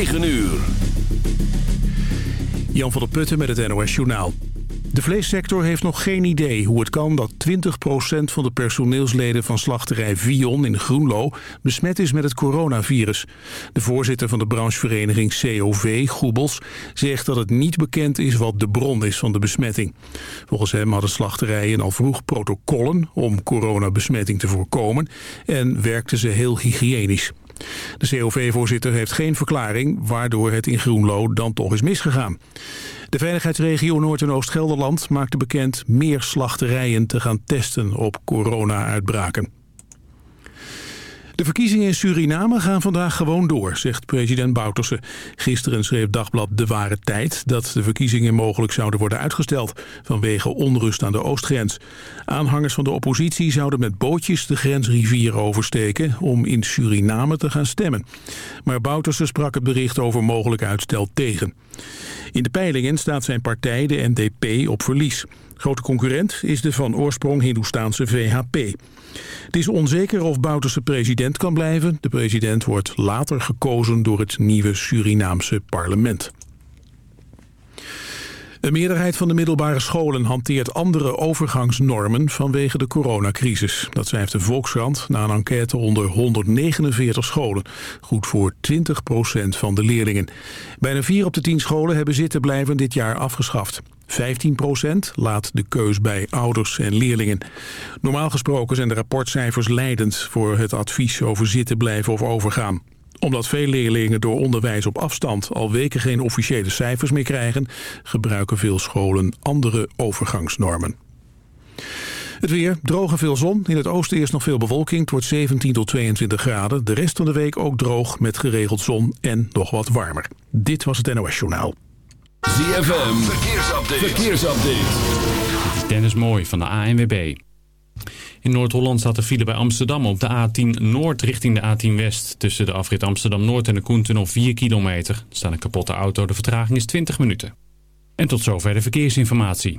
9 uur. Jan van der Putten met het NOS Journaal. De vleessector heeft nog geen idee hoe het kan dat 20% van de personeelsleden van slachterij Vion in Groenlo besmet is met het coronavirus. De voorzitter van de branchevereniging COV, Goebels, zegt dat het niet bekend is wat de bron is van de besmetting. Volgens hem hadden slachterijen al vroeg protocollen om coronabesmetting te voorkomen en werkten ze heel hygiënisch. De COV-voorzitter heeft geen verklaring waardoor het in Groenlo dan toch is misgegaan. De veiligheidsregio Noord- en Oost-Gelderland maakte bekend meer slachterijen te gaan testen op corona-uitbraken. De verkiezingen in Suriname gaan vandaag gewoon door, zegt president Bouterse. Gisteren schreef Dagblad De Ware Tijd dat de verkiezingen mogelijk zouden worden uitgesteld vanwege onrust aan de oostgrens. Aanhangers van de oppositie zouden met bootjes de grensrivier oversteken om in Suriname te gaan stemmen. Maar Bouterse sprak het bericht over mogelijk uitstel tegen. In de peilingen staat zijn partij, de NDP, op verlies. Grote concurrent is de van oorsprong Hindoestaanse VHP. Het is onzeker of Bouterse president kan blijven. De president wordt later gekozen door het nieuwe Surinaamse parlement. Een meerderheid van de middelbare scholen hanteert andere overgangsnormen vanwege de coronacrisis. Dat schrijft de Volkskrant na een enquête onder 149 scholen. Goed voor 20% van de leerlingen. Bijna 4 op de 10 scholen hebben zitten blijven dit jaar afgeschaft. 15% laat de keus bij ouders en leerlingen. Normaal gesproken zijn de rapportcijfers leidend voor het advies over zitten blijven of overgaan omdat veel leerlingen door onderwijs op afstand al weken geen officiële cijfers meer krijgen, gebruiken veel scholen andere overgangsnormen. Het weer, droog en veel zon. In het oosten eerst nog veel bewolking. Het wordt 17 tot 22 graden. De rest van de week ook droog met geregeld zon en nog wat warmer. Dit was het NOS Journaal. ZFM, verkeersupdate. verkeersupdate. Dennis Mooi van de ANWB. In Noord-Holland staat de file bij Amsterdam op de A10 Noord richting de A10 West. Tussen de afrit Amsterdam-Noord en de Koentunnel 4 kilometer. Er staat een kapotte auto, de vertraging is 20 minuten. En tot zover de verkeersinformatie.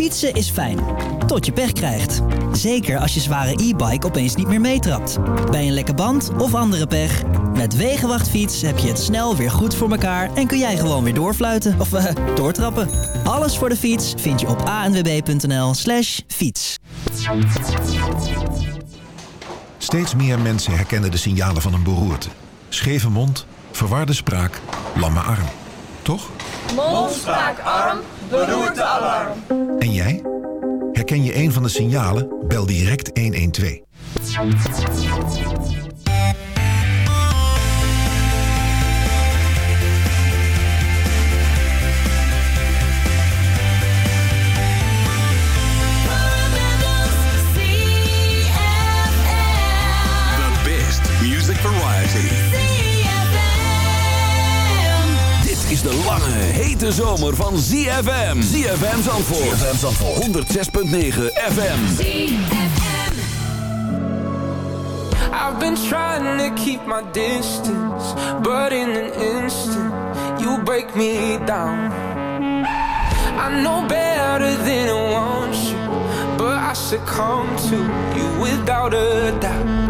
Fietsen is fijn, tot je pech krijgt. Zeker als je zware e-bike opeens niet meer meetrapt. Bij een lekke band of andere pech. Met Wegenwachtfiets heb je het snel weer goed voor elkaar... en kun jij gewoon weer doorfluiten of uh, doortrappen. Alles voor de fiets vind je op anwb.nl slash fiets. Steeds meer mensen herkennen de signalen van een beroerte. Scheve mond, verwarde spraak, lamme arm. Toch? Mond, spraak, arm, beroerte, alarm. En jij? Herken je een van de signalen? Bel direct 112. The best music variety. Is de lange, hete zomer van ZFM. ZFM Zandvoort. ZFM Zandvoort. 106.9 FM. I've been trying to keep my distance, but in an instant, you break me down. I know better than I want you, but I succumb to you without a doubt.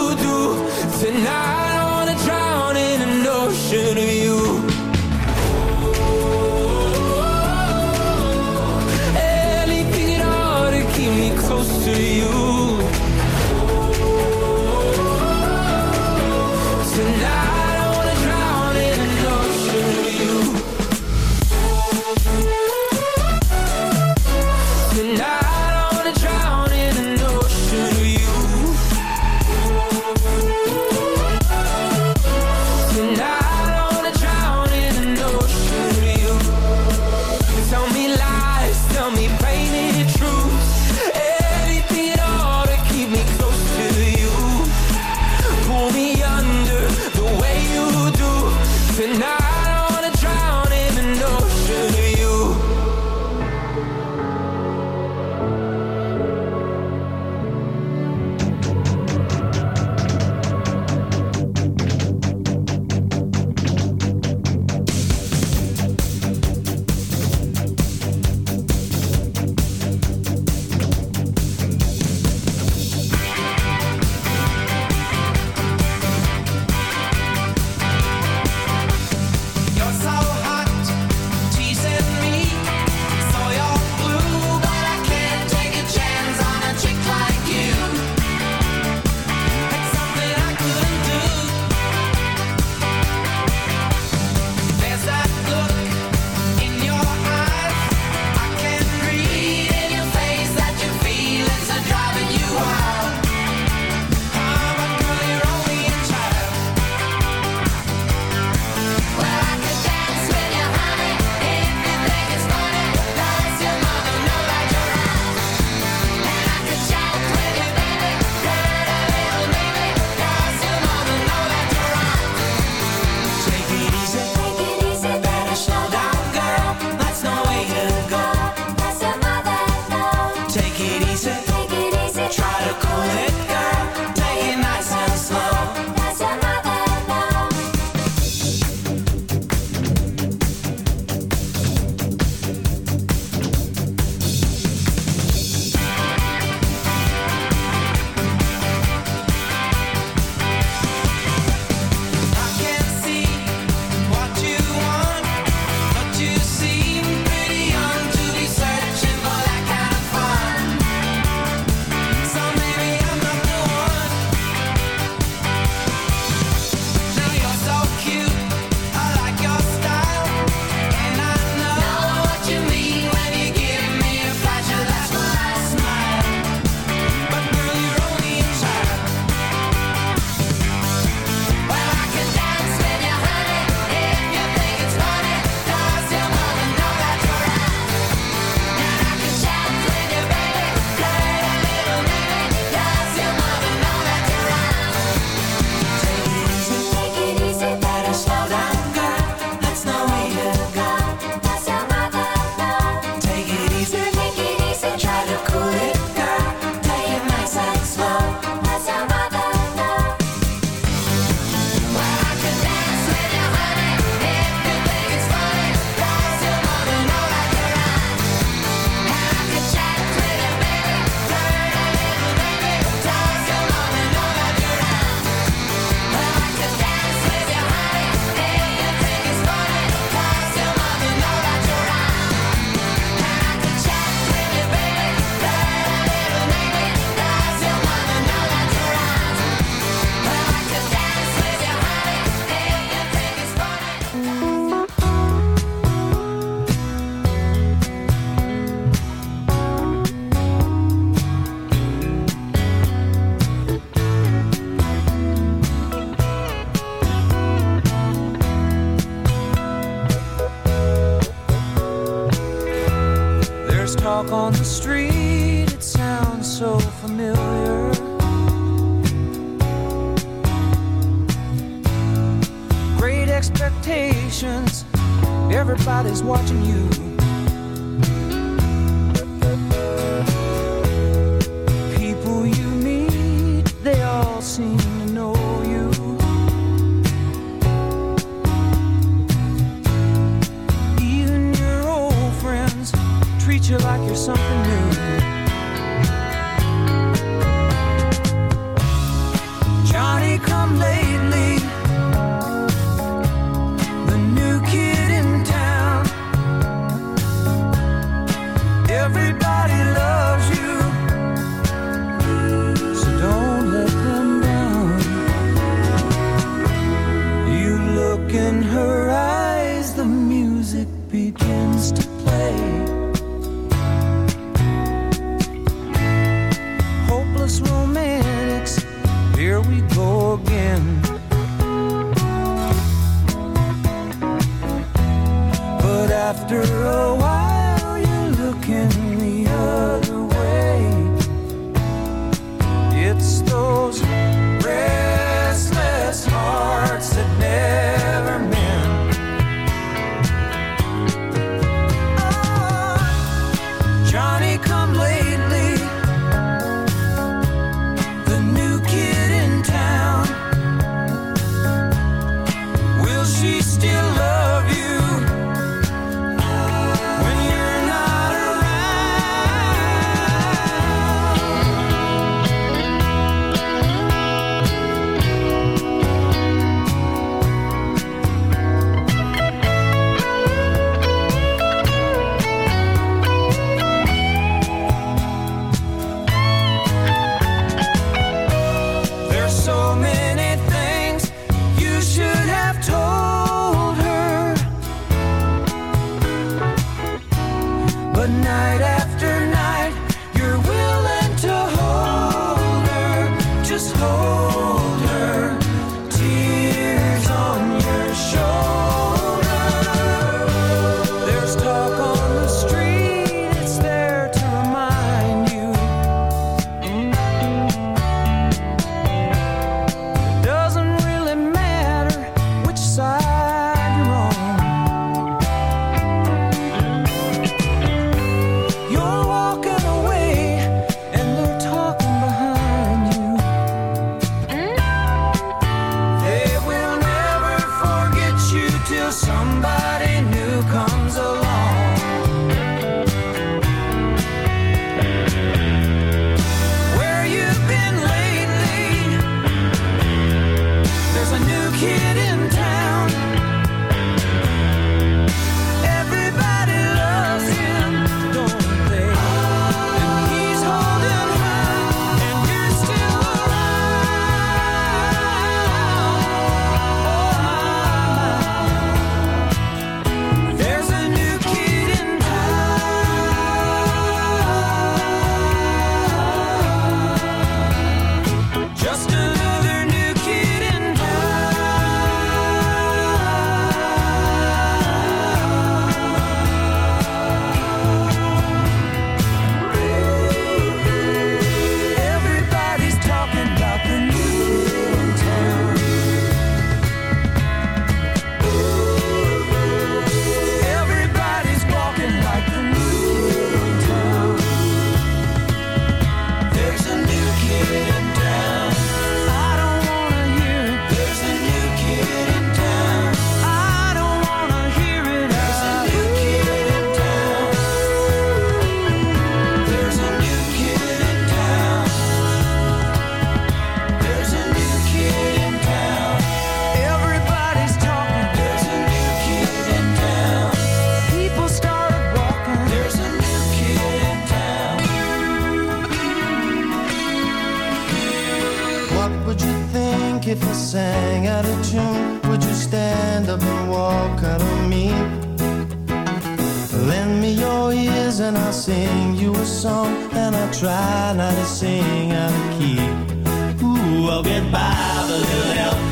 tonight.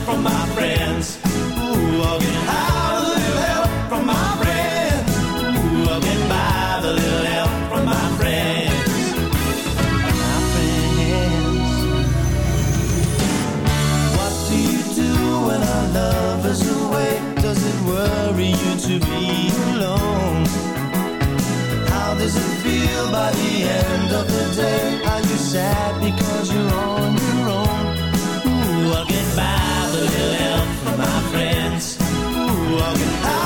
from my friends. Ooh, I'll get high with a little help from my friends. Ooh, I'll get by with a little help from my friends. My friends. What do you do when our love is away? Does it worry you to be alone? How does it feel by the end of the day? Are you sad because you're on your own? Ooh, I'll get by walking.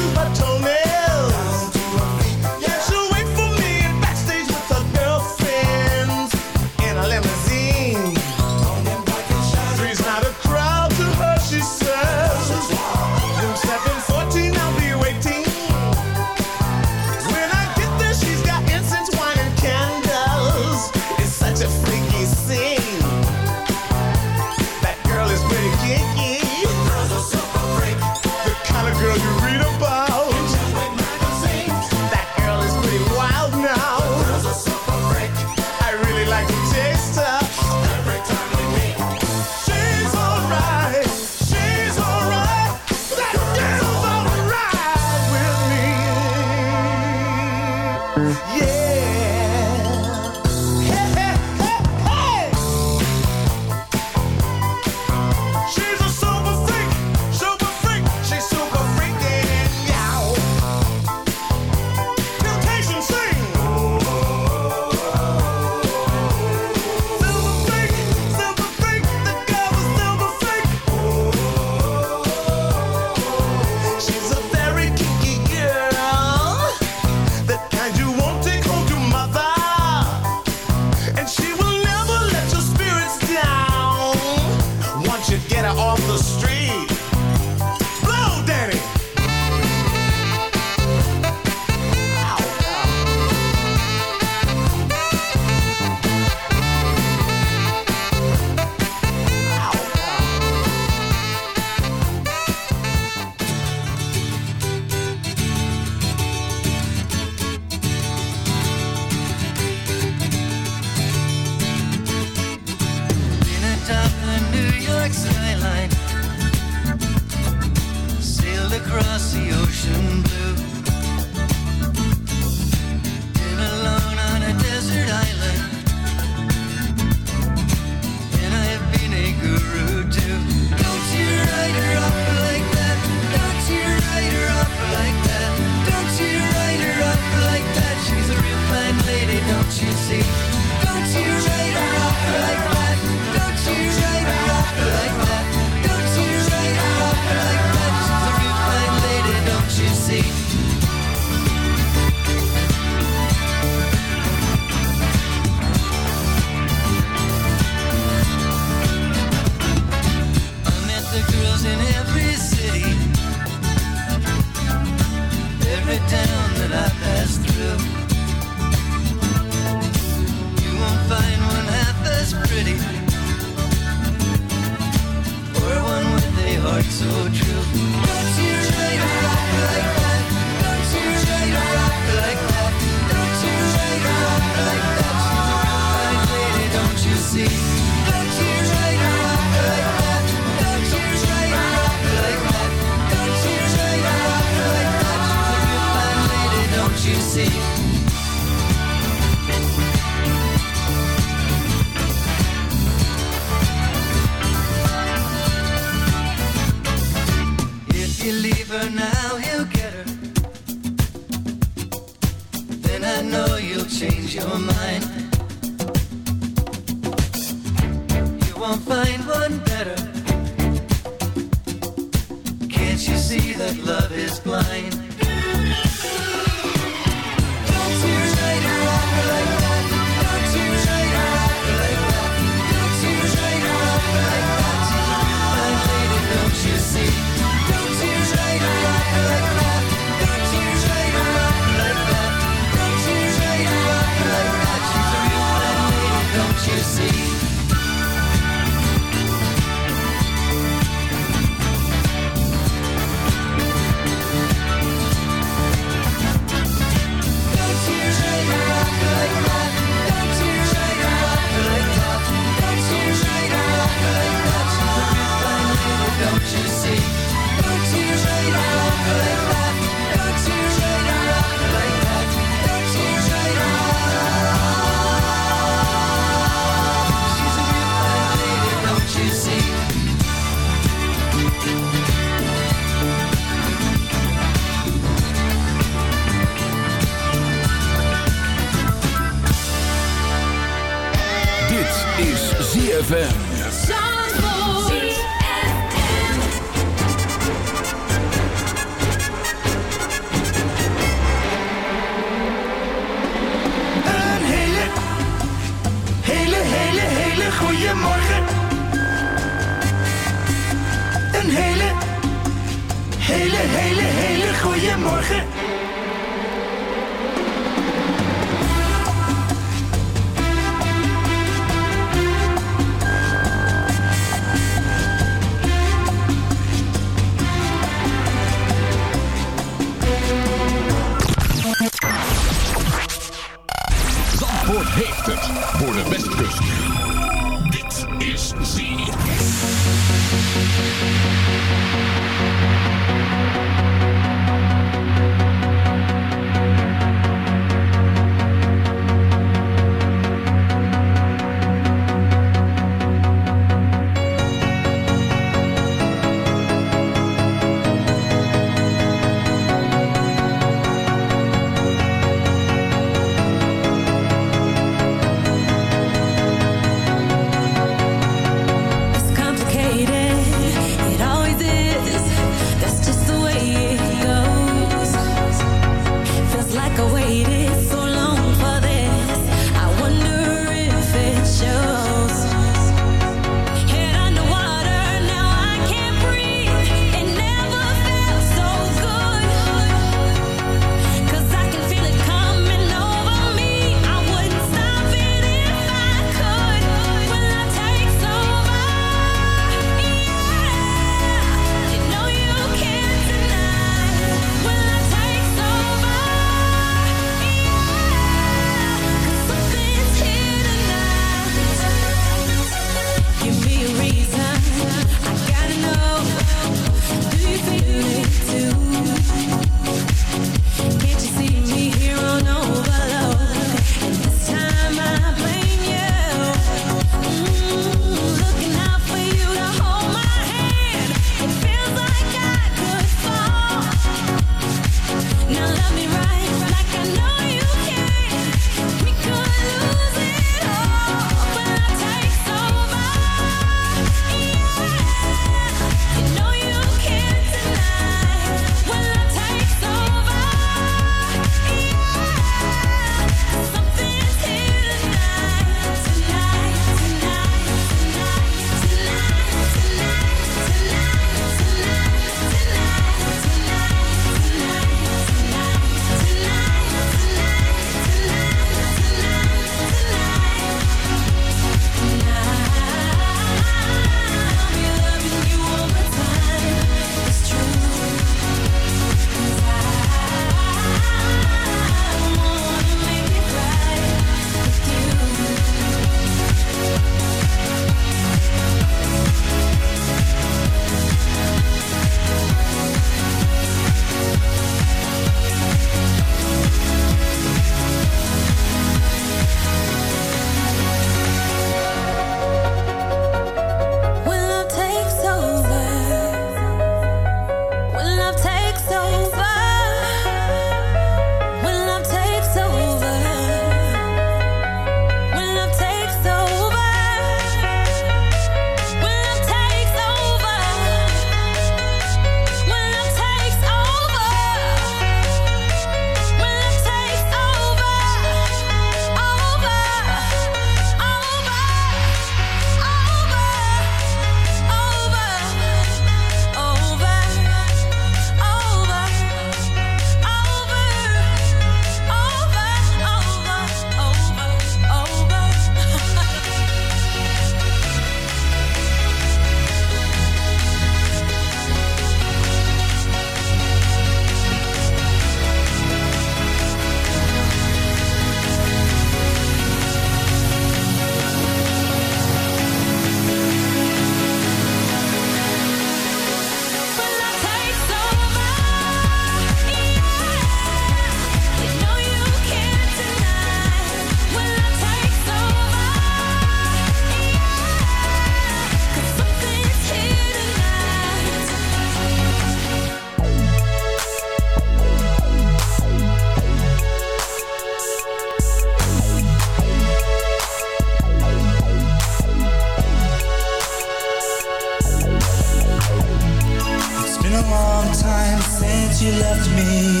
You left me.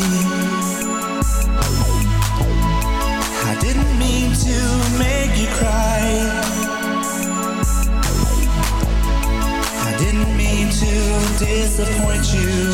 I didn't mean to make you cry. I didn't mean to disappoint you.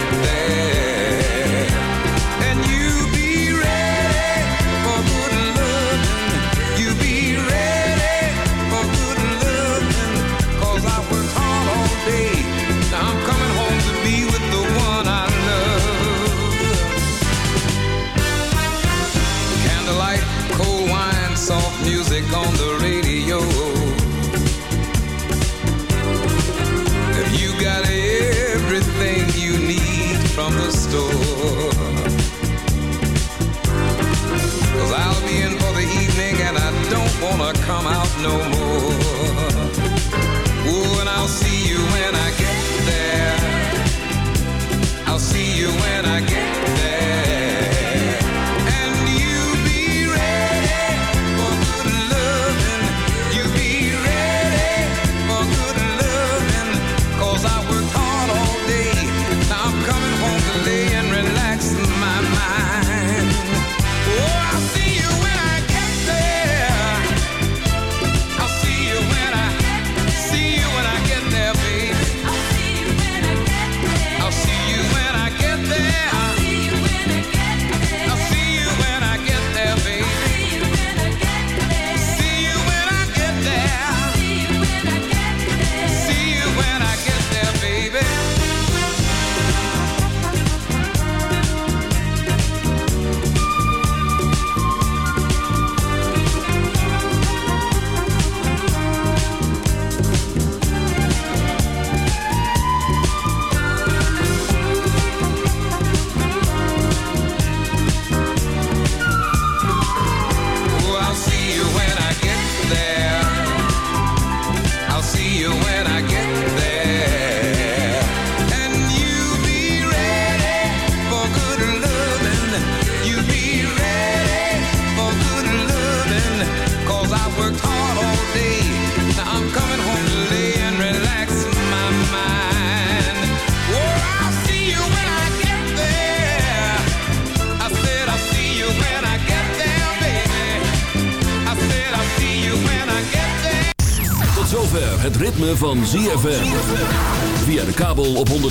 when